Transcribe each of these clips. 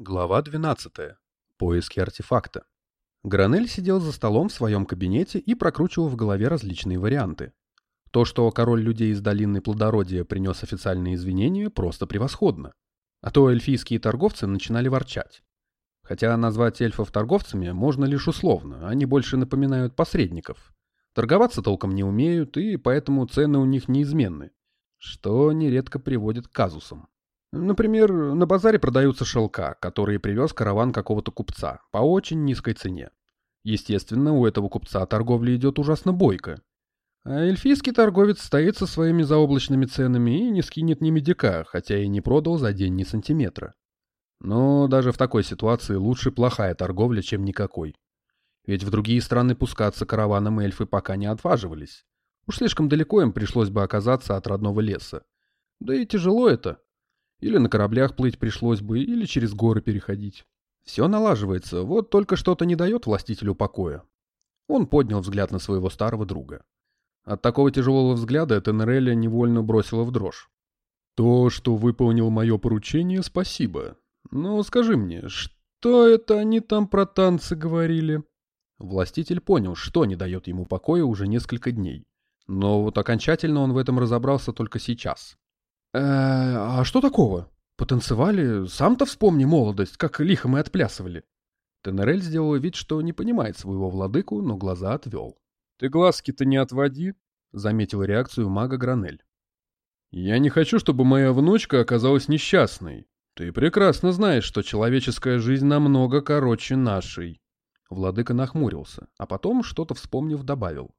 Глава 12. Поиски артефакта. Гранель сидел за столом в своем кабинете и прокручивал в голове различные варианты. То, что король людей из долины плодородия принес официальные извинения, просто превосходно. А то эльфийские торговцы начинали ворчать. Хотя назвать эльфов торговцами можно лишь условно, они больше напоминают посредников. Торговаться толком не умеют, и поэтому цены у них неизменны, что нередко приводит к казусам. Например, на базаре продаются шелка, которые привез караван какого-то купца по очень низкой цене. Естественно, у этого купца торговля идет ужасно бойко. А эльфийский торговец стоит со своими заоблачными ценами и не скинет ни медика, хотя и не продал за день ни сантиметра. Но даже в такой ситуации лучше плохая торговля, чем никакой. Ведь в другие страны пускаться караваном эльфы пока не отваживались. Уж слишком далеко им пришлось бы оказаться от родного леса. Да и тяжело это. Или на кораблях плыть пришлось бы, или через горы переходить. Все налаживается, вот только что-то не дает властителю покоя. Он поднял взгляд на своего старого друга. От такого тяжелого взгляда Тенереля невольно бросила в дрожь. «То, что выполнил мое поручение, спасибо. Но скажи мне, что это они там про танцы говорили?» Властитель понял, что не дает ему покоя уже несколько дней. Но вот окончательно он в этом разобрался только сейчас. Э, а что такого? Потанцевали? Сам-то вспомни молодость, как лихо мы отплясывали. Тенерель сделал вид, что не понимает своего владыку, но глаза отвел. «Ты глазки-то не отводи», — заметил реакцию мага Гранель. «Я не хочу, чтобы моя внучка оказалась несчастной. Ты прекрасно знаешь, что человеческая жизнь намного короче нашей». Владыка нахмурился, а потом, что-то вспомнив, добавил.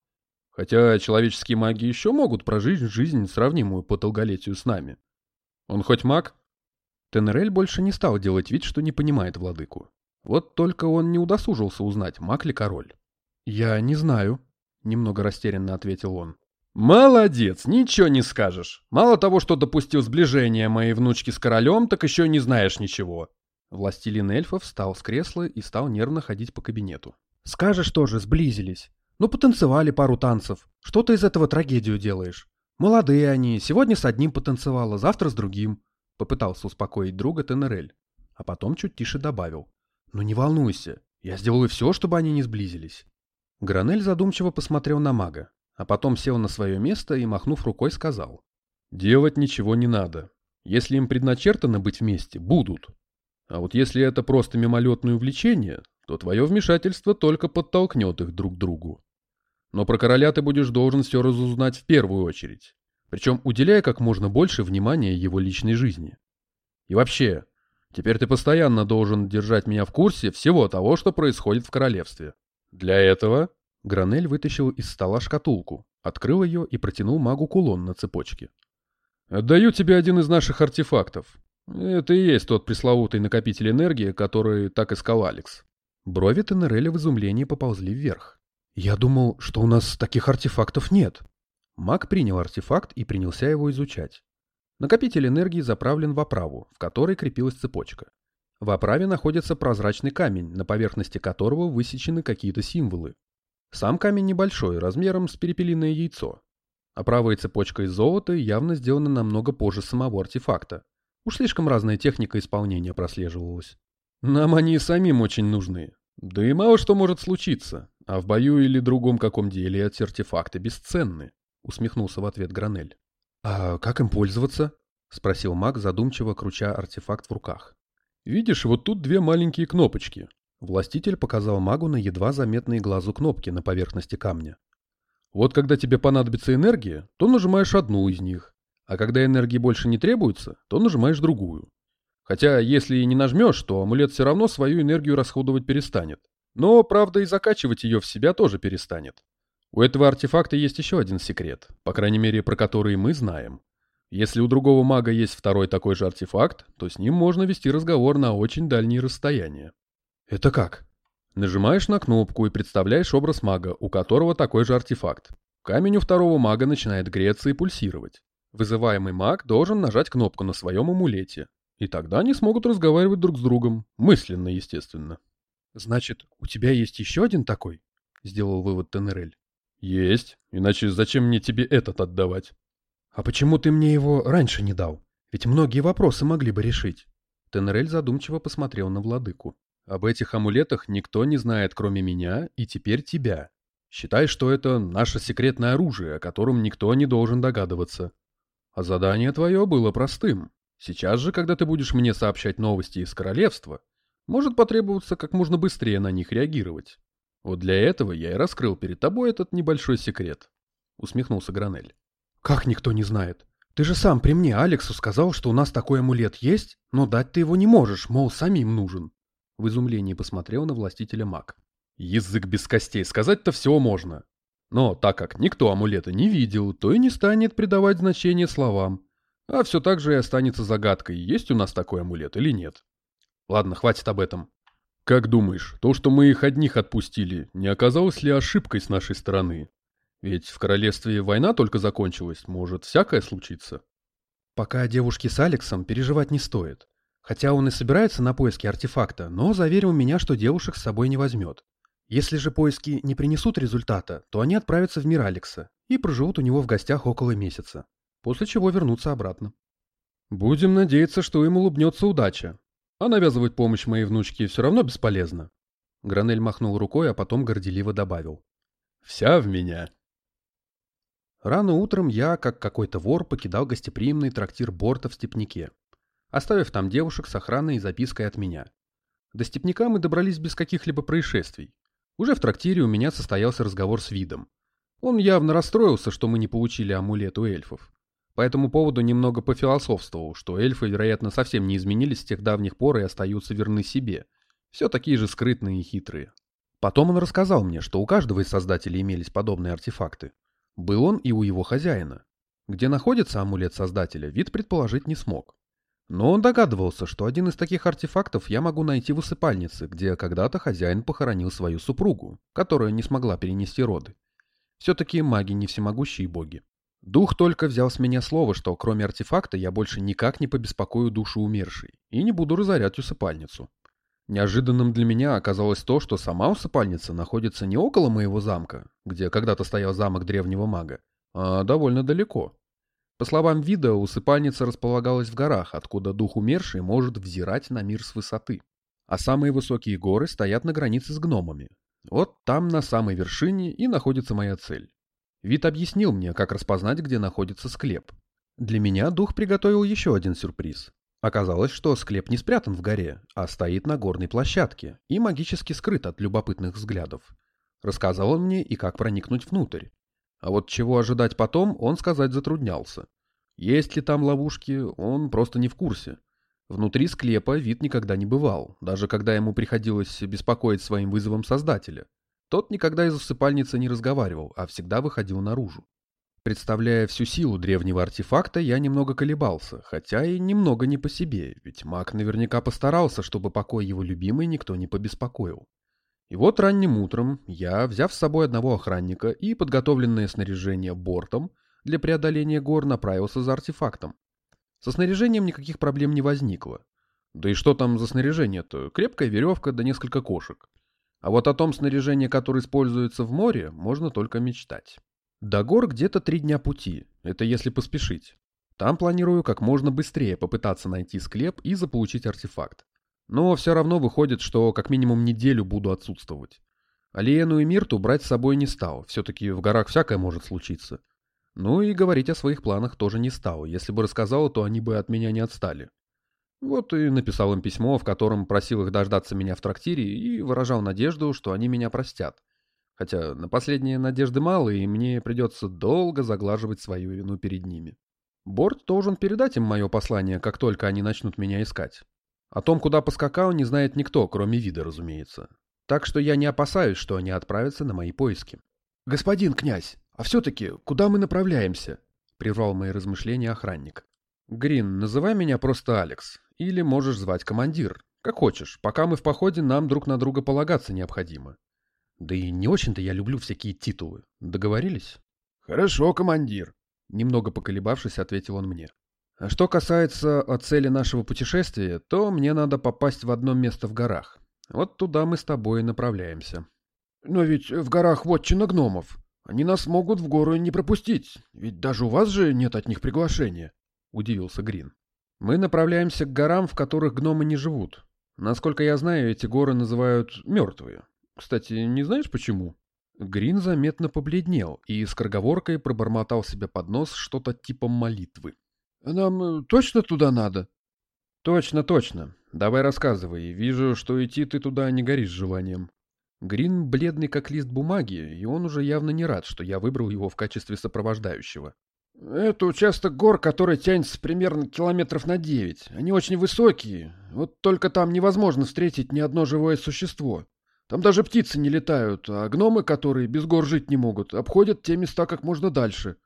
Хотя человеческие маги еще могут прожить жизнь, сравнимую по долголетию с нами. Он хоть маг? Тенерель больше не стал делать вид, что не понимает владыку. Вот только он не удосужился узнать, маг ли король. «Я не знаю», — немного растерянно ответил он. «Молодец, ничего не скажешь. Мало того, что допустил сближение моей внучки с королем, так еще не знаешь ничего». Властелин эльфов встал с кресла и стал нервно ходить по кабинету. «Скажешь тоже, сблизились. Ну, потанцевали пару танцев. Что ты из этого трагедию делаешь? Молодые они, сегодня с одним потанцевала, завтра с другим. Попытался успокоить друга Тенерель. А потом чуть тише добавил. Ну не волнуйся, я сделаю все, чтобы они не сблизились. Гранель задумчиво посмотрел на мага, а потом сел на свое место и, махнув рукой, сказал. Делать ничего не надо. Если им предначертано быть вместе, будут. А вот если это просто мимолетное увлечение, то твое вмешательство только подтолкнет их друг к другу. Но про короля ты будешь должен все разузнать в первую очередь, причем уделяя как можно больше внимания его личной жизни. И вообще, теперь ты постоянно должен держать меня в курсе всего того, что происходит в королевстве. Для этого Гранель вытащил из стола шкатулку, открыл ее и протянул магу кулон на цепочке. «Отдаю тебе один из наших артефактов. Это и есть тот пресловутый накопитель энергии, который так искал Алекс. Брови Тенереля в изумлении поползли вверх. «Я думал, что у нас таких артефактов нет». Маг принял артефакт и принялся его изучать. Накопитель энергии заправлен в оправу, в которой крепилась цепочка. В оправе находится прозрачный камень, на поверхности которого высечены какие-то символы. Сам камень небольшой, размером с перепелиное яйцо. Оправа и цепочка из золота явно сделаны намного позже самого артефакта. Уж слишком разная техника исполнения прослеживалась. Нам они самим очень нужны. Да и мало что может случиться, а в бою или другом каком деле эти артефакты бесценны, усмехнулся в ответ Гранель. А как им пользоваться? спросил маг, задумчиво круча артефакт в руках. Видишь, вот тут две маленькие кнопочки. Властитель показал магу на едва заметные глазу кнопки на поверхности камня. Вот когда тебе понадобится энергия, то нажимаешь одну из них, а когда энергии больше не требуется, то нажимаешь другую. Хотя, если и не нажмешь, то амулет все равно свою энергию расходовать перестанет. Но, правда, и закачивать ее в себя тоже перестанет. У этого артефакта есть еще один секрет, по крайней мере, про который мы знаем. Если у другого мага есть второй такой же артефакт, то с ним можно вести разговор на очень дальние расстояния. Это как? Нажимаешь на кнопку и представляешь образ мага, у которого такой же артефакт. Камень у второго мага начинает греться и пульсировать. Вызываемый маг должен нажать кнопку на своем амулете, и тогда они смогут разговаривать друг с другом. Мысленно, естественно. «Значит, у тебя есть еще один такой?» — сделал вывод Тенерель. «Есть. Иначе зачем мне тебе этот отдавать?» «А почему ты мне его раньше не дал? Ведь многие вопросы могли бы решить». Тенрель задумчиво посмотрел на владыку. Об этих амулетах никто не знает, кроме меня и теперь тебя. Считай, что это наше секретное оружие, о котором никто не должен догадываться. А задание твое было простым. Сейчас же, когда ты будешь мне сообщать новости из королевства, может потребоваться как можно быстрее на них реагировать. Вот для этого я и раскрыл перед тобой этот небольшой секрет. Усмехнулся Гранель. Как никто не знает? Ты же сам при мне Алексу сказал, что у нас такой амулет есть, но дать ты его не можешь, мол, самим нужен. В изумлении посмотрел на властителя маг. Язык без костей, сказать-то все можно. Но так как никто амулета не видел, то и не станет придавать значение словам. А все так же и останется загадкой, есть у нас такой амулет или нет. Ладно, хватит об этом. Как думаешь, то, что мы их одних отпустили, не оказалось ли ошибкой с нашей стороны? Ведь в королевстве война только закончилась, может всякое случиться. Пока о девушке с Алексом переживать не стоит. Хотя он и собирается на поиски артефакта, но заверил меня, что девушек с собой не возьмет. Если же поиски не принесут результата, то они отправятся в мир Алекса и проживут у него в гостях около месяца, после чего вернутся обратно. Будем надеяться, что им улыбнется удача. А навязывать помощь моей внучке все равно бесполезно. Гранель махнул рукой, а потом горделиво добавил. Вся в меня. Рано утром я, как какой-то вор, покидал гостеприимный трактир Борта в Степняке, оставив там девушек с охраной и запиской от меня. До Степняка мы добрались без каких-либо происшествий. Уже в трактире у меня состоялся разговор с видом. Он явно расстроился, что мы не получили амулет у эльфов. По этому поводу немного пофилософствовал, что эльфы, вероятно, совсем не изменились с тех давних пор и остаются верны себе. Все такие же скрытные и хитрые. Потом он рассказал мне, что у каждого из создателей имелись подобные артефакты. Был он и у его хозяина. Где находится амулет создателя, вид предположить не смог. Но он догадывался, что один из таких артефактов я могу найти в усыпальнице, где когда-то хозяин похоронил свою супругу, которая не смогла перенести роды. Все-таки маги не всемогущие боги. Дух только взял с меня слово, что кроме артефакта я больше никак не побеспокою душу умершей и не буду разорять усыпальницу. Неожиданным для меня оказалось то, что сама усыпальница находится не около моего замка, где когда-то стоял замок древнего мага, а довольно далеко. По словам вида, усыпальница располагалась в горах, откуда дух умерший может взирать на мир с высоты. А самые высокие горы стоят на границе с гномами. Вот там, на самой вершине, и находится моя цель. Вид объяснил мне, как распознать, где находится склеп. Для меня дух приготовил еще один сюрприз. Оказалось, что склеп не спрятан в горе, а стоит на горной площадке и магически скрыт от любопытных взглядов. Рассказал он мне и как проникнуть внутрь. А вот чего ожидать потом, он сказать затруднялся. Есть ли там ловушки, он просто не в курсе. Внутри склепа вид никогда не бывал, даже когда ему приходилось беспокоить своим вызовом создателя. Тот никогда из усыпальницы не разговаривал, а всегда выходил наружу. Представляя всю силу древнего артефакта, я немного колебался, хотя и немного не по себе, ведь маг наверняка постарался, чтобы покой его любимой никто не побеспокоил. И вот ранним утром я, взяв с собой одного охранника и подготовленное снаряжение бортом, для преодоления гор направился за артефактом. Со снаряжением никаких проблем не возникло. Да и что там за снаряжение-то? Крепкая веревка да несколько кошек. А вот о том снаряжении, которое используется в море, можно только мечтать. До гор где-то три дня пути, это если поспешить. Там планирую как можно быстрее попытаться найти склеп и заполучить артефакт. Но все равно выходит, что как минимум неделю буду отсутствовать. Алиену и Мирту брать с собой не стал, все-таки в горах всякое может случиться. Ну и говорить о своих планах тоже не стал, если бы рассказал, то они бы от меня не отстали. Вот и написал им письмо, в котором просил их дождаться меня в трактире и выражал надежду, что они меня простят. Хотя на последние надежды мало, и мне придется долго заглаживать свою вину перед ними. Борт должен передать им мое послание, как только они начнут меня искать. О том, куда поскакал, не знает никто, кроме вида, разумеется. Так что я не опасаюсь, что они отправятся на мои поиски. «Господин князь, а все-таки куда мы направляемся?» — прервал мои размышления охранник. «Грин, называй меня просто Алекс. Или можешь звать командир. Как хочешь. Пока мы в походе, нам друг на друга полагаться необходимо. Да и не очень-то я люблю всякие титулы. Договорились?» «Хорошо, командир», — немного поколебавшись, ответил он мне. А что касается о цели нашего путешествия, то мне надо попасть в одно место в горах. Вот туда мы с тобой и направляемся. Но ведь в горах вотчина гномов. Они нас могут в горы не пропустить, ведь даже у вас же нет от них приглашения, — удивился Грин. Мы направляемся к горам, в которых гномы не живут. Насколько я знаю, эти горы называют мертвые. Кстати, не знаешь почему? Грин заметно побледнел и с корговоркой пробормотал себе под нос что-то типа молитвы. «Нам э, точно туда надо?» «Точно, точно. Давай рассказывай. Вижу, что идти ты туда не горишь желанием». Грин бледный как лист бумаги, и он уже явно не рад, что я выбрал его в качестве сопровождающего. «Это участок гор, который тянется примерно километров на девять. Они очень высокие. Вот только там невозможно встретить ни одно живое существо. Там даже птицы не летают, а гномы, которые без гор жить не могут, обходят те места как можно дальше.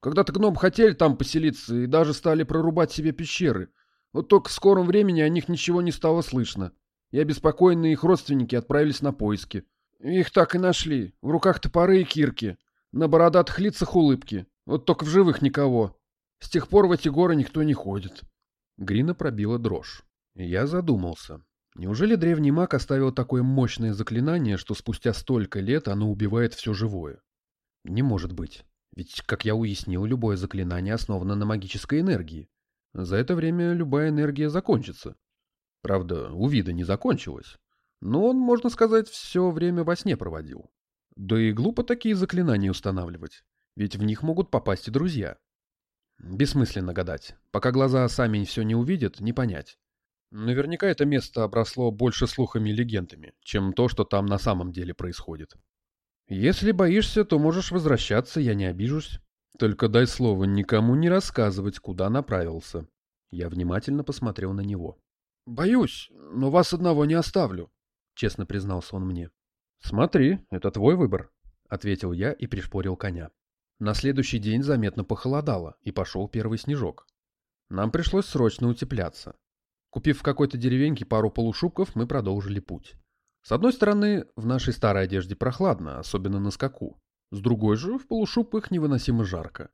Когда-то гном хотели там поселиться и даже стали прорубать себе пещеры. Вот только в скором времени о них ничего не стало слышно. И обеспокоенные их родственники отправились на поиски. Их так и нашли. В руках топоры и кирки. На бородатых лицах улыбки. Вот только в живых никого. С тех пор в эти горы никто не ходит. Грина пробила дрожь. Я задумался. Неужели древний маг оставил такое мощное заклинание, что спустя столько лет оно убивает все живое? Не может быть. Ведь, как я уяснил, любое заклинание основано на магической энергии. За это время любая энергия закончится. Правда, у вида не закончилась. Но он, можно сказать, все время во сне проводил. Да и глупо такие заклинания устанавливать. Ведь в них могут попасть и друзья. Бессмысленно гадать. Пока глаза сами все не увидят, не понять. Наверняка это место обросло больше слухами и легендами, чем то, что там на самом деле происходит. Если боишься, то можешь возвращаться, я не обижусь. Только дай слово никому не рассказывать, куда направился. Я внимательно посмотрел на него. «Боюсь, но вас одного не оставлю», — честно признался он мне. «Смотри, это твой выбор», — ответил я и пришпорил коня. На следующий день заметно похолодало, и пошел первый снежок. Нам пришлось срочно утепляться. Купив в какой-то деревеньке пару полушубков, мы продолжили путь. С одной стороны, в нашей старой одежде прохладно, особенно на скаку. С другой же, в полушубках невыносимо жарко.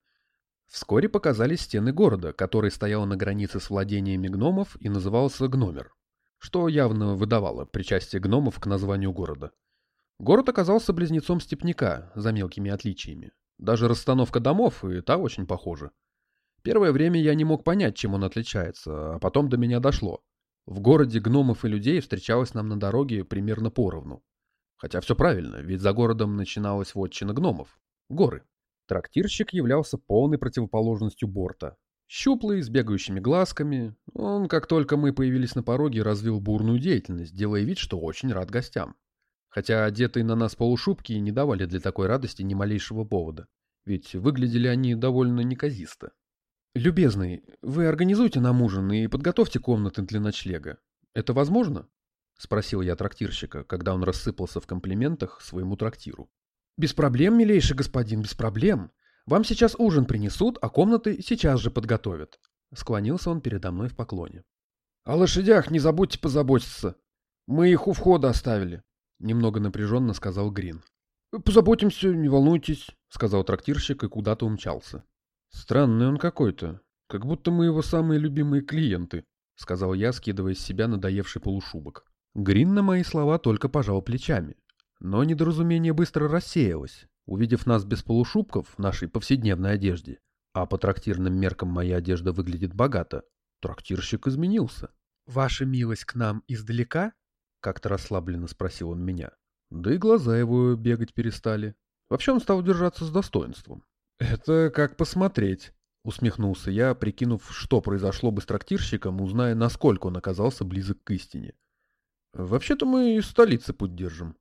Вскоре показались стены города, который стоял на границе с владениями гномов и назывался Гномер, что явно выдавало причастие гномов к названию города. Город оказался близнецом степняка, за мелкими отличиями. Даже расстановка домов и та очень похожа. Первое время я не мог понять, чем он отличается, а потом до меня дошло. В городе гномов и людей встречалось нам на дороге примерно поровну. Хотя все правильно, ведь за городом начиналась вотчина гномов. Горы. Трактирщик являлся полной противоположностью борта. Щуплый, с бегающими глазками, он, как только мы появились на пороге, развил бурную деятельность, делая вид, что очень рад гостям. Хотя одетые на нас полушубки не давали для такой радости ни малейшего повода. Ведь выглядели они довольно неказисто. «Любезный, вы организуйте нам ужин и подготовьте комнаты для ночлега. Это возможно?» — спросил я трактирщика, когда он рассыпался в комплиментах своему трактиру. «Без проблем, милейший господин, без проблем. Вам сейчас ужин принесут, а комнаты сейчас же подготовят». Склонился он передо мной в поклоне. «О лошадях не забудьте позаботиться. Мы их у входа оставили», — немного напряженно сказал Грин. «Позаботимся, не волнуйтесь», — сказал трактирщик и куда-то умчался. «Странный он какой-то. Как будто мы его самые любимые клиенты», — сказал я, скидывая с себя надоевший полушубок. Грин на мои слова только пожал плечами. Но недоразумение быстро рассеялось, увидев нас без полушубков в нашей повседневной одежде. А по трактирным меркам моя одежда выглядит богато. Трактирщик изменился. «Ваша милость к нам издалека?» — как-то расслабленно спросил он меня. Да и глаза его бегать перестали. Вообще он стал держаться с достоинством. «Это как посмотреть», — усмехнулся я, прикинув, что произошло бы с трактирщиком, узная, насколько он оказался близок к истине. «Вообще-то мы из столицы путь держим».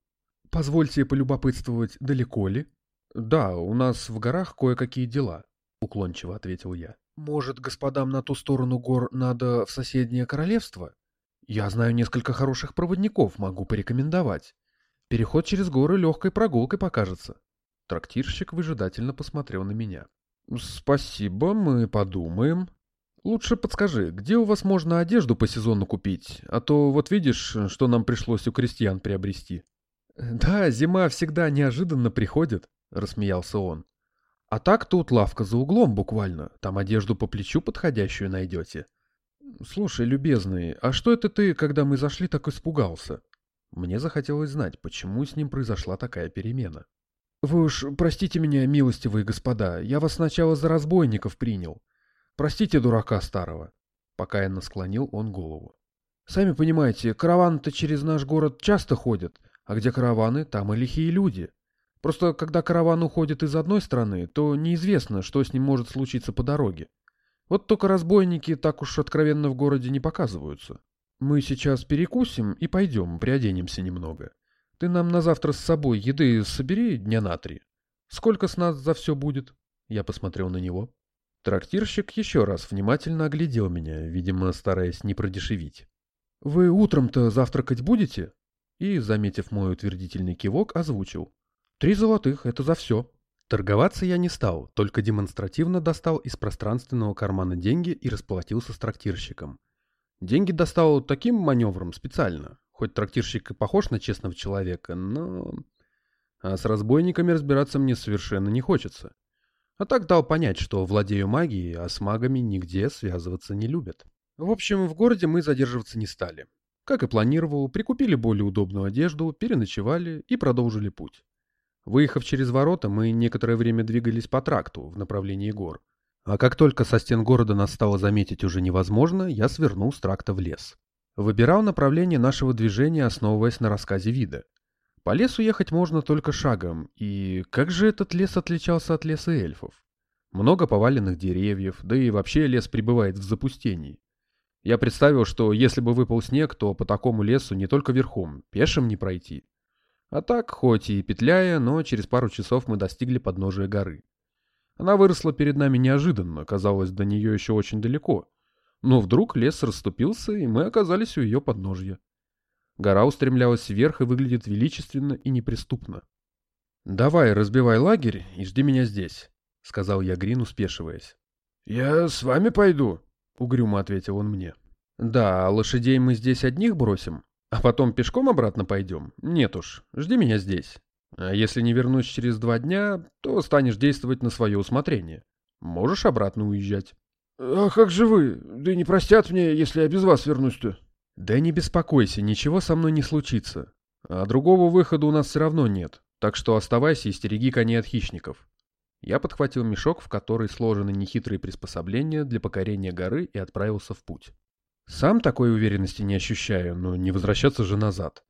«Позвольте полюбопытствовать, далеко ли?» «Да, у нас в горах кое-какие дела», — уклончиво ответил я. «Может, господам на ту сторону гор надо в соседнее королевство? Я знаю несколько хороших проводников, могу порекомендовать. Переход через горы легкой прогулкой покажется». Трактирщик выжидательно посмотрел на меня. «Спасибо, мы подумаем. Лучше подскажи, где у вас можно одежду по сезону купить? А то вот видишь, что нам пришлось у крестьян приобрести». «Да, зима всегда неожиданно приходит», — рассмеялся он. «А так тут лавка за углом буквально. Там одежду по плечу подходящую найдете». «Слушай, любезный, а что это ты, когда мы зашли, так испугался?» Мне захотелось знать, почему с ним произошла такая перемена. «Вы уж простите меня, милостивые господа, я вас сначала за разбойников принял. Простите дурака старого. Покаянно склонил он голову. Сами понимаете, караваны-то через наш город часто ходят, а где караваны, там и лихие люди. Просто когда караван уходит из одной страны, то неизвестно, что с ним может случиться по дороге. Вот только разбойники так уж откровенно в городе не показываются. Мы сейчас перекусим и пойдем, приоденемся немного. Ты нам на завтра с собой еды собери дня на три. Сколько с нас за все будет? Я посмотрел на него. Трактирщик еще раз внимательно оглядел меня, видимо, стараясь не продешевить. «Вы утром-то завтракать будете?» И, заметив мой утвердительный кивок, озвучил. «Три золотых, это за все». Торговаться я не стал, только демонстративно достал из пространственного кармана деньги и расплатился с трактирщиком. Деньги достал таким маневром специально, хоть трактирщик и похож на честного человека, но... А с разбойниками разбираться мне совершенно не хочется. А так дал понять, что владею магией, а с магами нигде связываться не любят. В общем, в городе мы задерживаться не стали. Как и планировал, прикупили более удобную одежду, переночевали и продолжили путь. Выехав через ворота, мы некоторое время двигались по тракту в направлении гор. А как только со стен города нас стало заметить уже невозможно, я свернул с тракта в лес. Выбирал направление нашего движения, основываясь на рассказе вида. По лесу ехать можно только шагом, и как же этот лес отличался от леса эльфов? Много поваленных деревьев, да и вообще лес пребывает в запустении. Я представил, что если бы выпал снег, то по такому лесу не только верхом, пешим не пройти. А так, хоть и петляя, но через пару часов мы достигли подножия горы. Она выросла перед нами неожиданно, казалось, до нее еще очень далеко. Но вдруг лес расступился, и мы оказались у ее подножья. Гора устремлялась вверх и выглядит величественно и неприступно. «Давай, разбивай лагерь и жди меня здесь», — сказал я Грину, спешиваясь. «Я с вами пойду», — угрюмо ответил он мне. «Да, а лошадей мы здесь одних бросим?» А потом пешком обратно пойдем? Нет уж, жди меня здесь. А если не вернусь через два дня, то станешь действовать на свое усмотрение. Можешь обратно уезжать. А как же вы? Да не простят мне, если я без вас вернусь-то. Да не беспокойся, ничего со мной не случится. А другого выхода у нас все равно нет, так что оставайся и стереги коней от хищников. Я подхватил мешок, в который сложены нехитрые приспособления для покорения горы и отправился в путь. Сам такой уверенности не ощущаю, но не возвращаться же назад.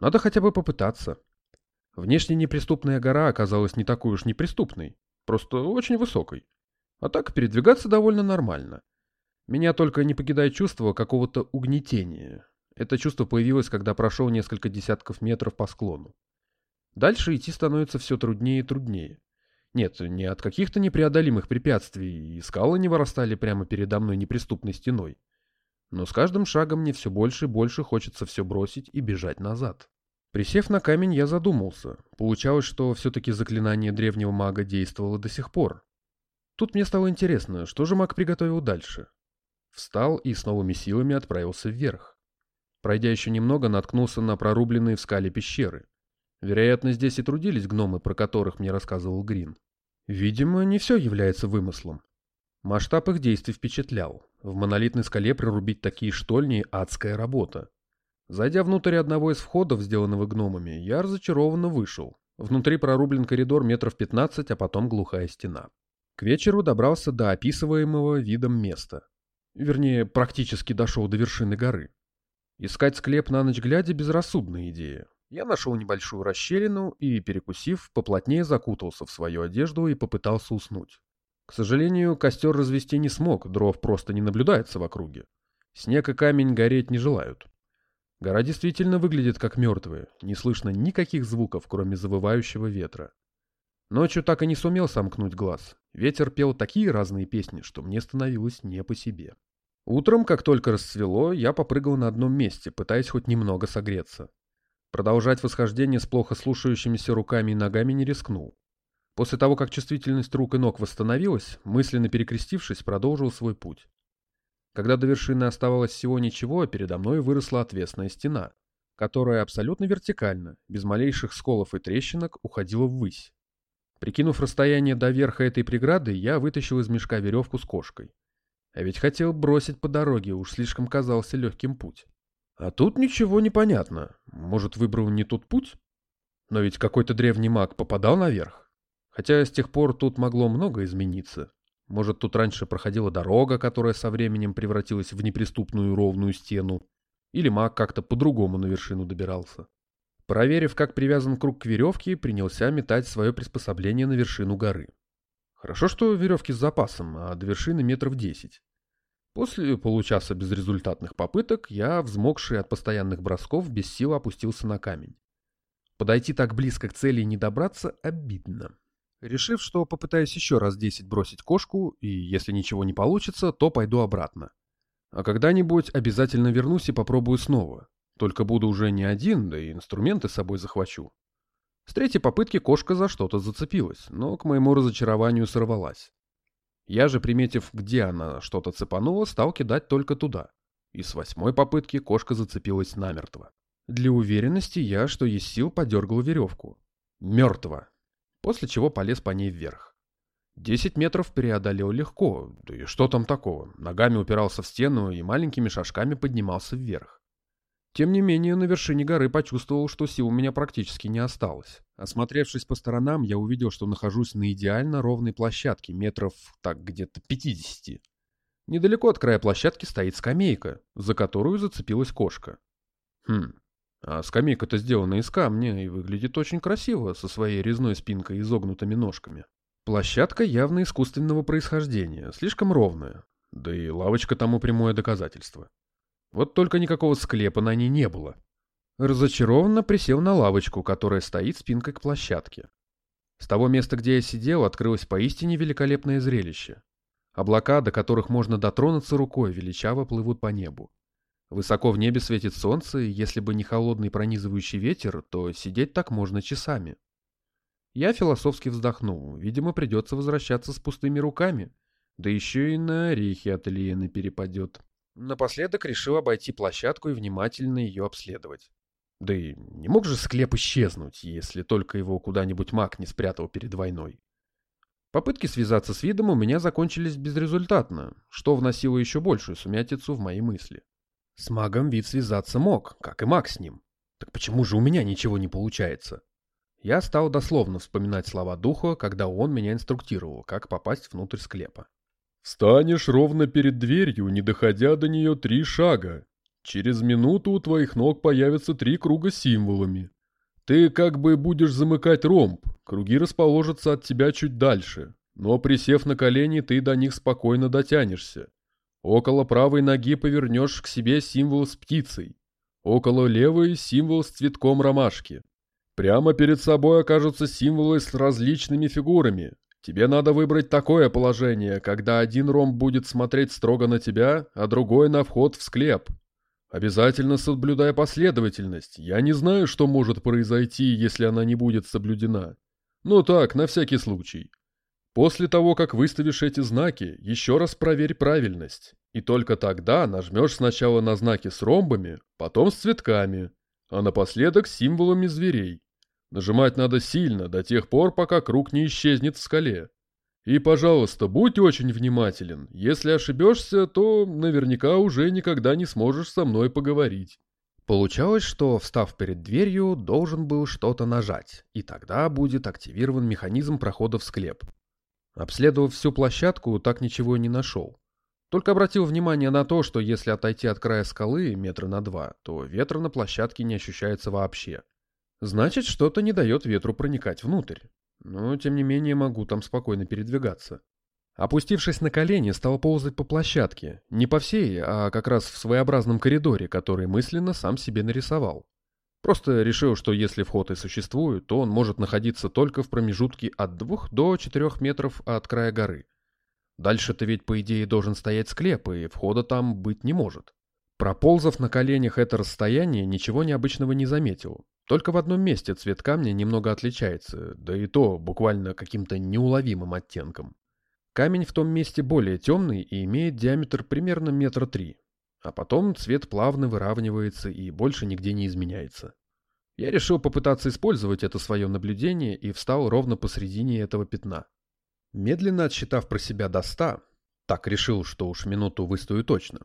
Надо хотя бы попытаться. Внешне неприступная гора оказалась не такой уж неприступной, просто очень высокой. А так передвигаться довольно нормально. Меня только не покидает чувство какого-то угнетения. Это чувство появилось, когда прошел несколько десятков метров по склону. Дальше идти становится все труднее и труднее. Нет, не от каких-то непреодолимых препятствий, и скалы не вырастали прямо передо мной неприступной стеной. Но с каждым шагом мне все больше и больше хочется все бросить и бежать назад. Присев на камень, я задумался. Получалось, что все-таки заклинание древнего мага действовало до сих пор. Тут мне стало интересно, что же маг приготовил дальше. Встал и с новыми силами отправился вверх. Пройдя еще немного, наткнулся на прорубленные в скале пещеры. Вероятно, здесь и трудились гномы, про которых мне рассказывал Грин. Видимо, не все является вымыслом. Масштаб их действий впечатлял. В монолитной скале прорубить такие штольни – адская работа. Зайдя внутрь одного из входов, сделанного гномами, я разочарованно вышел. Внутри прорублен коридор метров 15, а потом глухая стена. К вечеру добрался до описываемого видом места. Вернее, практически дошел до вершины горы. Искать склеп на ночь глядя – безрассудная идея. Я нашел небольшую расщелину и, перекусив, поплотнее закутался в свою одежду и попытался уснуть. К сожалению, костер развести не смог, дров просто не наблюдается в округе. Снег и камень гореть не желают. Гора действительно выглядит как мертвая, не слышно никаких звуков, кроме завывающего ветра. Ночью так и не сумел сомкнуть глаз. Ветер пел такие разные песни, что мне становилось не по себе. Утром, как только расцвело, я попрыгал на одном месте, пытаясь хоть немного согреться. Продолжать восхождение с плохо слушающимися руками и ногами не рискнул. После того, как чувствительность рук и ног восстановилась, мысленно перекрестившись, продолжил свой путь. Когда до вершины оставалось всего ничего, передо мной выросла отвесная стена, которая абсолютно вертикально, без малейших сколов и трещинок, уходила ввысь. Прикинув расстояние до верха этой преграды, я вытащил из мешка веревку с кошкой. А ведь хотел бросить по дороге, уж слишком казался легким путь. А тут ничего не понятно. Может, выбрал не тот путь? Но ведь какой-то древний маг попадал наверх. Хотя с тех пор тут могло много измениться. Может, тут раньше проходила дорога, которая со временем превратилась в неприступную ровную стену. Или маг как-то по-другому на вершину добирался. Проверив, как привязан круг к веревке, принялся метать свое приспособление на вершину горы. Хорошо, что веревки с запасом, а до вершины метров десять. После получаса безрезультатных попыток я, взмокший от постоянных бросков, без сил опустился на камень. Подойти так близко к цели и не добраться обидно. Решив, что попытаюсь еще раз десять бросить кошку, и если ничего не получится, то пойду обратно. А когда-нибудь обязательно вернусь и попробую снова. Только буду уже не один, да и инструменты с собой захвачу. С третьей попытки кошка за что-то зацепилась, но к моему разочарованию сорвалась. Я же, приметив, где она что-то цепанула, стал кидать только туда. И с восьмой попытки кошка зацепилась намертво. Для уверенности я, что есть сил, подергал веревку. Мертво. После чего полез по ней вверх. Десять метров преодолел легко, да и что там такого, ногами упирался в стену и маленькими шажками поднимался вверх. Тем не менее, на вершине горы почувствовал, что сил у меня практически не осталось. Осмотревшись по сторонам, я увидел, что нахожусь на идеально ровной площадке, метров так где-то 50. Недалеко от края площадки стоит скамейка, за которую зацепилась кошка. Хм, а скамейка-то сделана из камня и выглядит очень красиво, со своей резной спинкой и изогнутыми ножками. Площадка явно искусственного происхождения, слишком ровная. Да и лавочка тому прямое доказательство. Вот только никакого склепа на ней не было. Разочарованно присел на лавочку, которая стоит спинкой к площадке. С того места, где я сидел, открылось поистине великолепное зрелище. Облака, до которых можно дотронуться рукой, величаво плывут по небу. Высоко в небе светит солнце, и если бы не холодный пронизывающий ветер, то сидеть так можно часами. Я философски вздохнул. Видимо, придется возвращаться с пустыми руками. Да еще и на орехи от Ильены перепадет. Напоследок решил обойти площадку и внимательно ее обследовать. Да и не мог же склеп исчезнуть, если только его куда-нибудь маг не спрятал перед войной. Попытки связаться с видом у меня закончились безрезультатно, что вносило еще большую сумятицу в мои мысли. С магом вид связаться мог, как и маг с ним. Так почему же у меня ничего не получается? Я стал дословно вспоминать слова духа, когда он меня инструктировал, как попасть внутрь склепа. «Встанешь ровно перед дверью, не доходя до нее три шага. Через минуту у твоих ног появятся три круга с символами. Ты как бы будешь замыкать ромб, круги расположатся от тебя чуть дальше, но присев на колени, ты до них спокойно дотянешься. Около правой ноги повернешь к себе символ с птицей. Около левой символ с цветком ромашки. Прямо перед собой окажутся символы с различными фигурами. Тебе надо выбрать такое положение, когда один ромб будет смотреть строго на тебя, а другой на вход в склеп. Обязательно соблюдай последовательность. Я не знаю, что может произойти, если она не будет соблюдена. Но так, на всякий случай. После того, как выставишь эти знаки, еще раз проверь правильность. И только тогда нажмешь сначала на знаки с ромбами, потом с цветками, а напоследок с символами зверей. Нажимать надо сильно, до тех пор, пока круг не исчезнет в скале. И, пожалуйста, будь очень внимателен. Если ошибешься, то наверняка уже никогда не сможешь со мной поговорить. Получалось, что, встав перед дверью, должен был что-то нажать, и тогда будет активирован механизм прохода в склеп. Обследовав всю площадку, так ничего и не нашел. Только обратил внимание на то, что если отойти от края скалы метра на два, то ветра на площадке не ощущается вообще. Значит, что-то не дает ветру проникать внутрь. Но, тем не менее, могу там спокойно передвигаться. Опустившись на колени, стал ползать по площадке. Не по всей, а как раз в своеобразном коридоре, который мысленно сам себе нарисовал. Просто решил, что если вход и существует, то он может находиться только в промежутке от двух до четырех метров от края горы. Дальше-то ведь, по идее, должен стоять склеп, и входа там быть не может. Проползав на коленях это расстояние, ничего необычного не заметил. Только в одном месте цвет камня немного отличается, да и то буквально каким-то неуловимым оттенком. Камень в том месте более темный и имеет диаметр примерно метра три. А потом цвет плавно выравнивается и больше нигде не изменяется. Я решил попытаться использовать это свое наблюдение и встал ровно посредине этого пятна. Медленно отсчитав про себя до ста, так решил, что уж минуту выстою точно.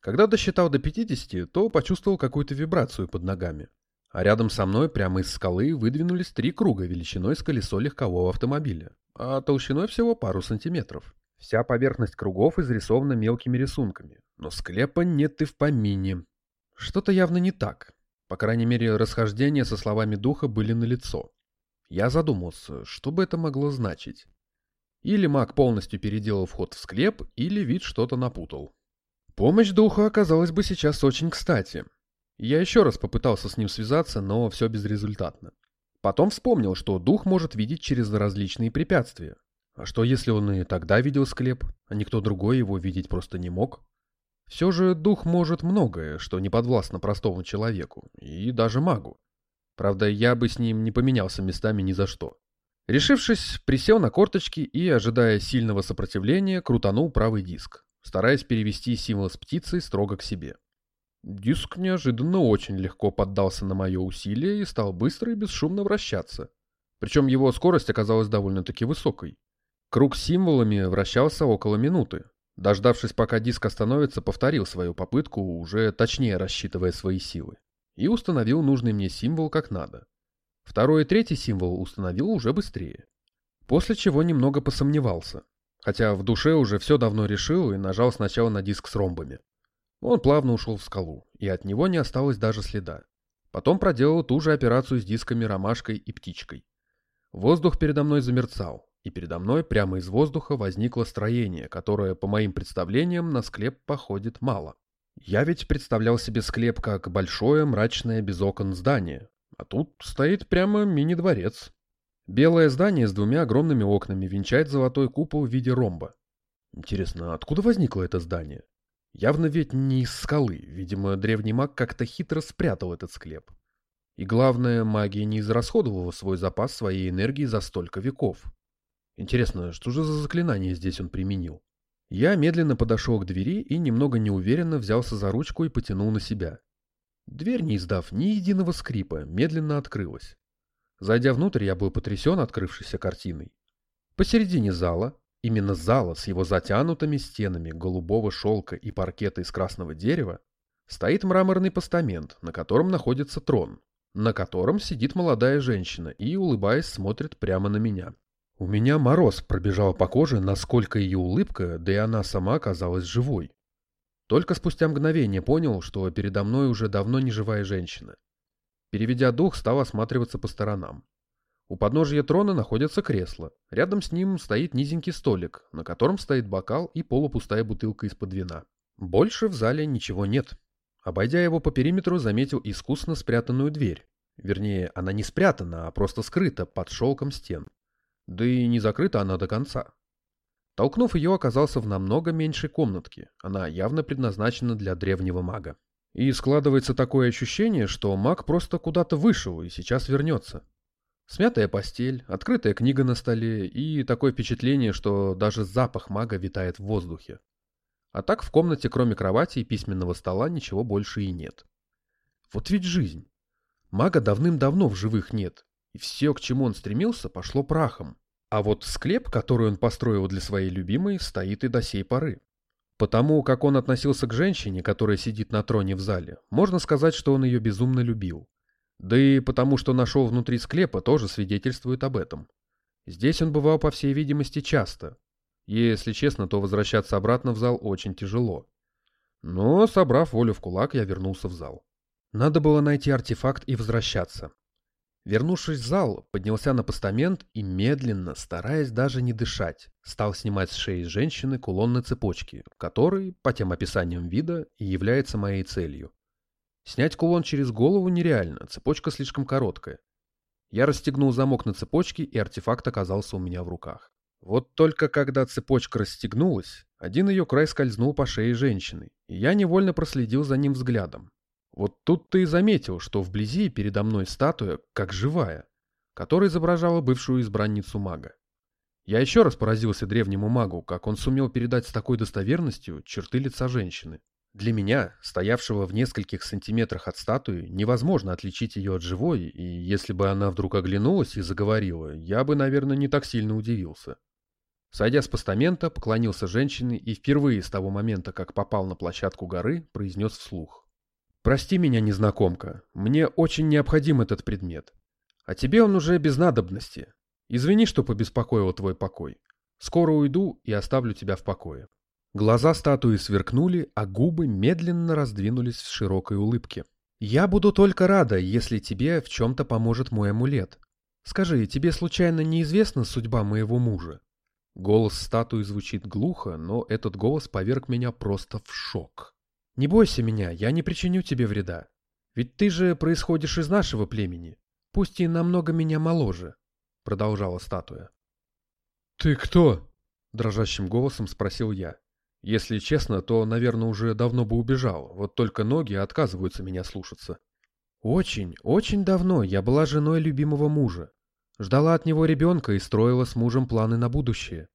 Когда досчитал до 50, то почувствовал какую-то вибрацию под ногами. А рядом со мной, прямо из скалы, выдвинулись три круга величиной с колесо легкового автомобиля, а толщиной всего пару сантиметров. Вся поверхность кругов изрисована мелкими рисунками, но склепа нет и в помине. Что-то явно не так. По крайней мере, расхождения со словами духа были налицо. Я задумался, что бы это могло значить. Или маг полностью переделал вход в склеп, или вид что-то напутал. Помощь духа оказалась бы сейчас очень кстати. Я еще раз попытался с ним связаться, но все безрезультатно. Потом вспомнил, что дух может видеть через различные препятствия. А что если он и тогда видел склеп, а никто другой его видеть просто не мог? Все же дух может многое, что не подвластно простому человеку, и даже магу. Правда, я бы с ним не поменялся местами ни за что. Решившись, присел на корточки и, ожидая сильного сопротивления, крутанул правый диск, стараясь перевести символ с птицы строго к себе. Диск неожиданно очень легко поддался на мое усилие и стал быстро и бесшумно вращаться. Причем его скорость оказалась довольно-таки высокой. Круг с символами вращался около минуты, Дождавшись, пока диск остановится, повторил свою попытку, уже точнее рассчитывая свои силы. И установил нужный мне символ как надо. Второй и третий символ установил уже быстрее. После чего немного посомневался. Хотя в душе уже все давно решил и нажал сначала на диск с ромбами. Он плавно ушел в скалу, и от него не осталось даже следа. Потом проделал ту же операцию с дисками ромашкой и птичкой. Воздух передо мной замерцал, и передо мной прямо из воздуха возникло строение, которое, по моим представлениям, на склеп походит мало. Я ведь представлял себе склеп как большое, мрачное, без окон здание, а тут стоит прямо мини-дворец. Белое здание с двумя огромными окнами венчает золотой купол в виде ромба. Интересно, откуда возникло это здание? Явно ведь не из скалы, видимо, древний маг как-то хитро спрятал этот склеп. И главное, магия не израсходовала свой запас своей энергии за столько веков. Интересно, что же за заклинание здесь он применил? Я медленно подошел к двери и немного неуверенно взялся за ручку и потянул на себя. Дверь, не издав ни единого скрипа, медленно открылась. Зайдя внутрь, я был потрясен открывшейся картиной. Посередине зала, именно зала с его затянутыми стенами голубого шелка и паркета из красного дерева, стоит мраморный постамент, на котором находится трон, на котором сидит молодая женщина и, улыбаясь, смотрит прямо на меня. У меня мороз пробежал по коже, насколько ее улыбка, да и она сама оказалась живой. Только спустя мгновение понял, что передо мной уже давно не живая женщина. Переведя дух, стал осматриваться по сторонам. У подножия трона находится кресло. Рядом с ним стоит низенький столик, на котором стоит бокал и полупустая бутылка из-под вина. Больше в зале ничего нет. Обойдя его по периметру, заметил искусно спрятанную дверь. Вернее, она не спрятана, а просто скрыта под шелком стен. Да и не закрыта она до конца. Толкнув ее, оказался в намного меньшей комнатке. Она явно предназначена для древнего мага. И складывается такое ощущение, что маг просто куда-то вышел и сейчас вернется. Смятая постель, открытая книга на столе и такое впечатление, что даже запах мага витает в воздухе. А так в комнате, кроме кровати и письменного стола, ничего больше и нет. Вот ведь жизнь. Мага давным-давно в живых нет, все, к чему он стремился, пошло прахом. А вот склеп, который он построил для своей любимой, стоит и до сей поры. Потому как он относился к женщине, которая сидит на троне в зале, можно сказать, что он ее безумно любил. Да и потому, что нашел внутри склепа, тоже свидетельствует об этом. Здесь он бывал, по всей видимости, часто. Если честно, то возвращаться обратно в зал очень тяжело. Но, собрав волю в кулак, я вернулся в зал. Надо было найти артефакт и возвращаться. Вернувшись в зал, поднялся на постамент и медленно, стараясь даже не дышать, стал снимать с шеи женщины кулон на цепочке, который, по тем описаниям вида, и является моей целью. Снять кулон через голову нереально, цепочка слишком короткая. Я расстегнул замок на цепочке, и артефакт оказался у меня в руках. Вот только когда цепочка расстегнулась, один ее край скользнул по шее женщины, и я невольно проследил за ним взглядом. Вот тут ты и заметил, что вблизи передо мной статуя, как живая, которая изображала бывшую избранницу мага. Я еще раз поразился древнему магу, как он сумел передать с такой достоверностью черты лица женщины. Для меня, стоявшего в нескольких сантиметрах от статуи, невозможно отличить ее от живой, и если бы она вдруг оглянулась и заговорила, я бы, наверное, не так сильно удивился. Сойдя с постамента, поклонился женщине и впервые с того момента, как попал на площадку горы, произнес вслух. Прости меня, незнакомка, мне очень необходим этот предмет. А тебе он уже без надобности. Извини, что побеспокоил твой покой. Скоро уйду и оставлю тебя в покое. Глаза статуи сверкнули, а губы медленно раздвинулись в широкой улыбке. «Я буду только рада, если тебе в чем-то поможет мой амулет. Скажи, тебе случайно неизвестна судьба моего мужа?» Голос статуи звучит глухо, но этот голос поверг меня просто в шок. «Не бойся меня, я не причиню тебе вреда. Ведь ты же происходишь из нашего племени, пусть и намного меня моложе», — продолжала статуя. «Ты кто?» — дрожащим голосом спросил я. Если честно, то, наверное, уже давно бы убежал, вот только ноги отказываются меня слушаться. Очень, очень давно я была женой любимого мужа. Ждала от него ребенка и строила с мужем планы на будущее.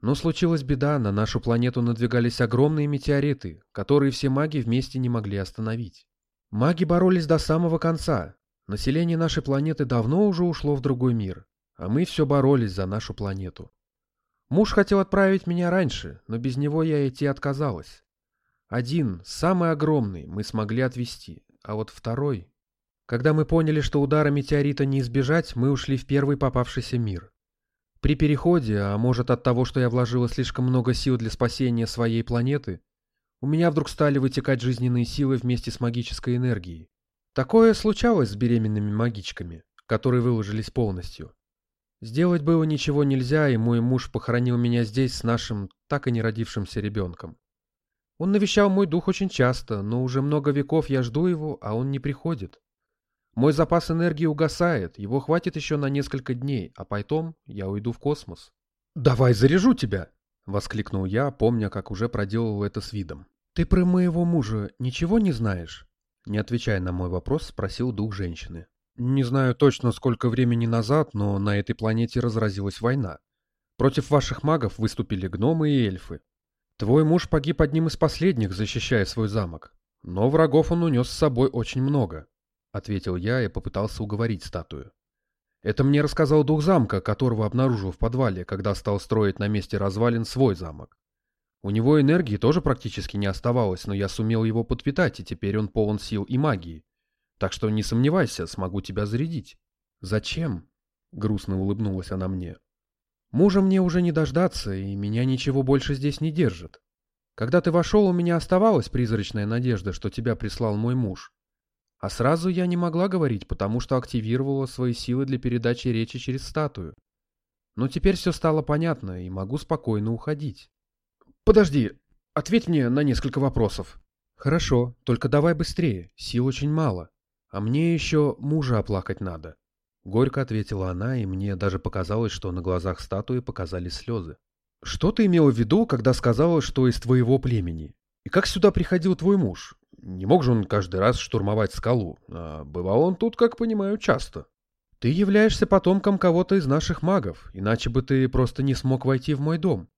Но случилась беда, на нашу планету надвигались огромные метеориты, которые все маги вместе не могли остановить. Маги боролись до самого конца. Население нашей планеты давно уже ушло в другой мир, а мы все боролись за нашу планету. Муж хотел отправить меня раньше, но без него я идти отказалась. Один, самый огромный, мы смогли отвезти, а вот второй... Когда мы поняли, что удара метеорита не избежать, мы ушли в первый попавшийся мир. При переходе, а может от того, что я вложила слишком много сил для спасения своей планеты, у меня вдруг стали вытекать жизненные силы вместе с магической энергией. Такое случалось с беременными магичками, которые выложились полностью. Сделать было ничего нельзя, и мой муж похоронил меня здесь с нашим так и не родившимся ребенком. Он навещал мой дух очень часто, но уже много веков я жду его, а он не приходит. Мой запас энергии угасает, его хватит еще на несколько дней, а потом я уйду в космос. «Давай заряжу тебя!» — воскликнул я, помня, как уже проделал это с видом. «Ты про моего мужа ничего не знаешь?» Не отвечая на мой вопрос, спросил дух женщины. Не знаю точно, сколько времени назад, но на этой планете разразилась война. Против ваших магов выступили гномы и эльфы. Твой муж погиб одним из последних, защищая свой замок. Но врагов он унес с собой очень много, — ответил я и попытался уговорить статую. Это мне рассказал дух замка, которого обнаружил в подвале, когда стал строить на месте развалин свой замок. У него энергии тоже практически не оставалось, но я сумел его подпитать, и теперь он полон сил и магии. Так что не сомневайся, смогу тебя зарядить. Зачем? Грустно улыбнулась она мне. Мужа мне уже не дождаться, и меня ничего больше здесь не держит. Когда ты вошел, у меня оставалась призрачная надежда, что тебя прислал мой муж. А сразу я не могла говорить, потому что активировала свои силы для передачи речи через статую. Но теперь все стало понятно, и могу спокойно уходить. Подожди, ответь мне на несколько вопросов. Хорошо, только давай быстрее, сил очень мало. «А мне еще мужа оплакать надо», — горько ответила она, и мне даже показалось, что на глазах статуи показались слезы. «Что ты имела в виду, когда сказала, что из твоего племени? И как сюда приходил твой муж? Не мог же он каждый раз штурмовать скалу, а бывал он тут, как понимаю, часто». «Ты являешься потомком кого-то из наших магов, иначе бы ты просто не смог войти в мой дом.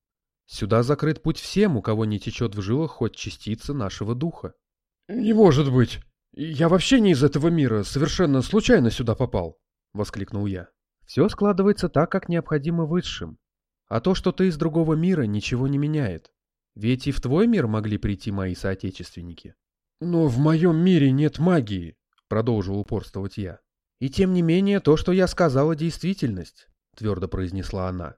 Сюда закрыт путь всем, у кого не течет в жилах хоть частица нашего духа». «Не может быть!» «Я вообще не из этого мира, совершенно случайно сюда попал», — воскликнул я. «Все складывается так, как необходимо высшим. А то, что ты из другого мира, ничего не меняет. Ведь и в твой мир могли прийти мои соотечественники». «Но в моем мире нет магии», — продолжил упорствовать я. «И тем не менее, то, что я сказала, действительность», — твердо произнесла она.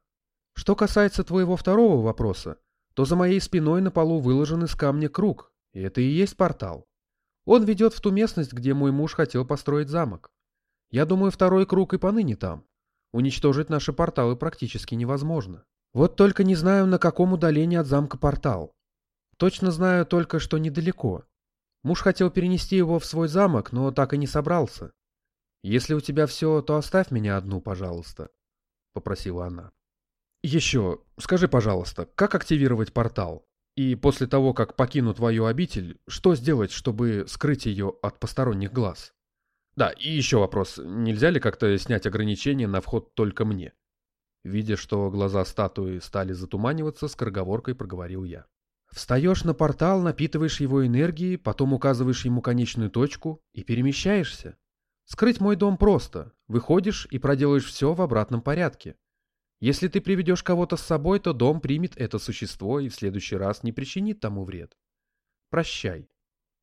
«Что касается твоего второго вопроса, то за моей спиной на полу выложен из камня круг, и это и есть портал. Он ведет в ту местность, где мой муж хотел построить замок. Я думаю, второй круг и поныне там. Уничтожить наши порталы практически невозможно. Вот только не знаю, на каком удалении от замка портал. Точно знаю только, что недалеко. Муж хотел перенести его в свой замок, но так и не собрался. Если у тебя все, то оставь меня одну, пожалуйста, — попросила она. Еще, скажи, пожалуйста, как активировать портал? И после того, как покину твою обитель, что сделать, чтобы скрыть ее от посторонних глаз? Да, и еще вопрос. Нельзя ли как-то снять ограничения на вход только мне? Видя, что глаза статуи стали затуманиваться, скороговоркой проговорил я. Встаешь на портал, напитываешь его энергией, потом указываешь ему конечную точку и перемещаешься. Скрыть мой дом просто. Выходишь и проделаешь все в обратном порядке. Если ты приведешь кого-то с собой, то дом примет это существо и в следующий раз не причинит тому вред. Прощай.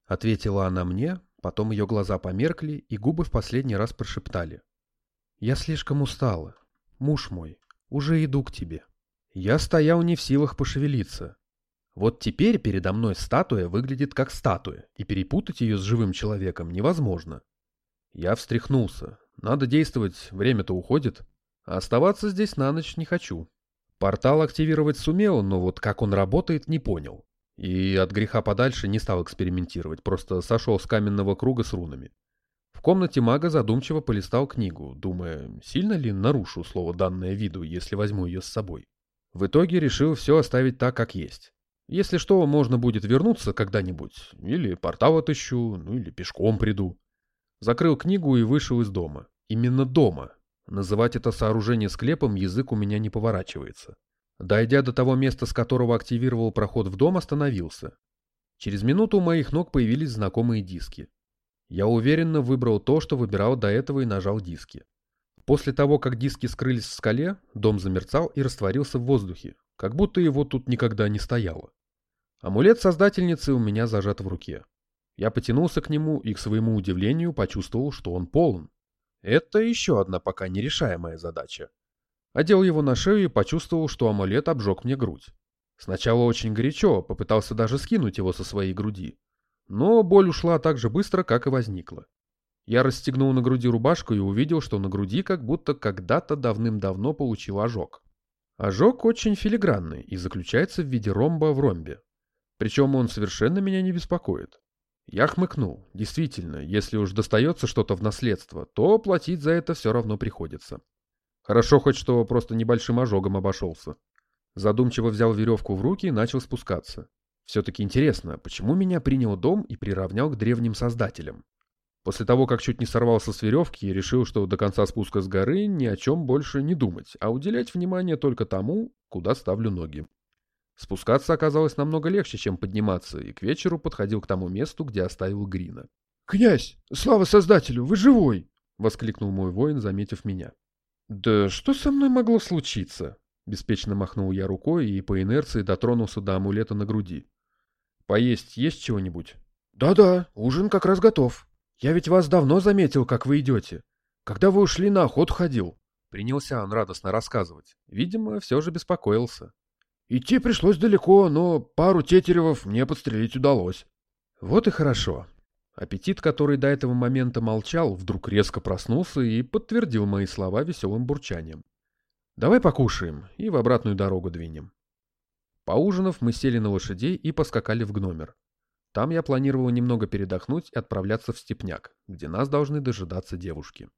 Ответила она мне, потом ее глаза померкли, и губы в последний раз прошептали. Я слишком устала. Муж мой, уже иду к тебе. Я стоял не в силах пошевелиться. Вот теперь передо мной статуя выглядит как статуя, и перепутать ее с живым человеком невозможно. Я встряхнулся. Надо действовать, время-то уходит. А оставаться здесь на ночь не хочу. Портал активировать сумел, но вот как он работает, не понял. И от греха подальше не стал экспериментировать, просто сошел с каменного круга с рунами. В комнате мага задумчиво полистал книгу, думая, сильно ли нарушу слово данное виду, если возьму ее с собой. В итоге решил все оставить так, как есть. Если что, можно будет вернуться когда-нибудь, или портал отыщу, ну или пешком приду. Закрыл книгу и вышел из дома. Именно дома. Называть это сооружение склепом язык у меня не поворачивается. Дойдя до того места, с которого активировал проход в дом, остановился. Через минуту у моих ног появились знакомые диски. Я уверенно выбрал то, что выбирал до этого и нажал диски. После того, как диски скрылись в скале, дом замерцал и растворился в воздухе, как будто его тут никогда не стояло. Амулет создательницы у меня зажат в руке. Я потянулся к нему и, к своему удивлению, почувствовал, что он полон. Это еще одна пока нерешаемая задача. Одел его на шею и почувствовал, что амулет обжег мне грудь. Сначала очень горячо, попытался даже скинуть его со своей груди. Но боль ушла так же быстро, как и возникла. Я расстегнул на груди рубашку и увидел, что на груди как будто когда-то давным-давно получил ожог. Ожог очень филигранный и заключается в виде ромба в ромбе. Причем он совершенно меня не беспокоит. Я хмыкнул. Действительно, если уж достается что-то в наследство, то платить за это все равно приходится. Хорошо хоть что просто небольшим ожогом обошелся. Задумчиво взял веревку в руки и начал спускаться. Все-таки интересно, почему меня принял дом и приравнял к древним создателям? После того, как чуть не сорвался с веревки, я решил, что до конца спуска с горы ни о чем больше не думать, а уделять внимание только тому, куда ставлю ноги. Спускаться оказалось намного легче, чем подниматься, и к вечеру подходил к тому месту, где оставил Грина. «Князь, слава Создателю, вы живой!» — воскликнул мой воин, заметив меня. «Да что со мной могло случиться?» Беспечно махнул я рукой и по инерции дотронулся до амулета на груди. «Поесть есть чего-нибудь?» «Да-да, ужин как раз готов. Я ведь вас давно заметил, как вы идете. Когда вы ушли на охоту ходил». Принялся он радостно рассказывать. Видимо, все же беспокоился. «Идти пришлось далеко, но пару тетеревов мне подстрелить удалось». «Вот и хорошо». Аппетит, который до этого момента молчал, вдруг резко проснулся и подтвердил мои слова веселым бурчанием. Давай покушаем и в обратную дорогу двинем. Поужинав, мы сели на лошадей и поскакали в Гномер. Там я планировал немного передохнуть и отправляться в Степняк, где нас должны дожидаться девушки.